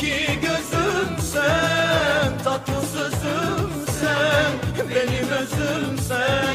iki gözüm sen Tatlı sözüm sen Benim özüm sen.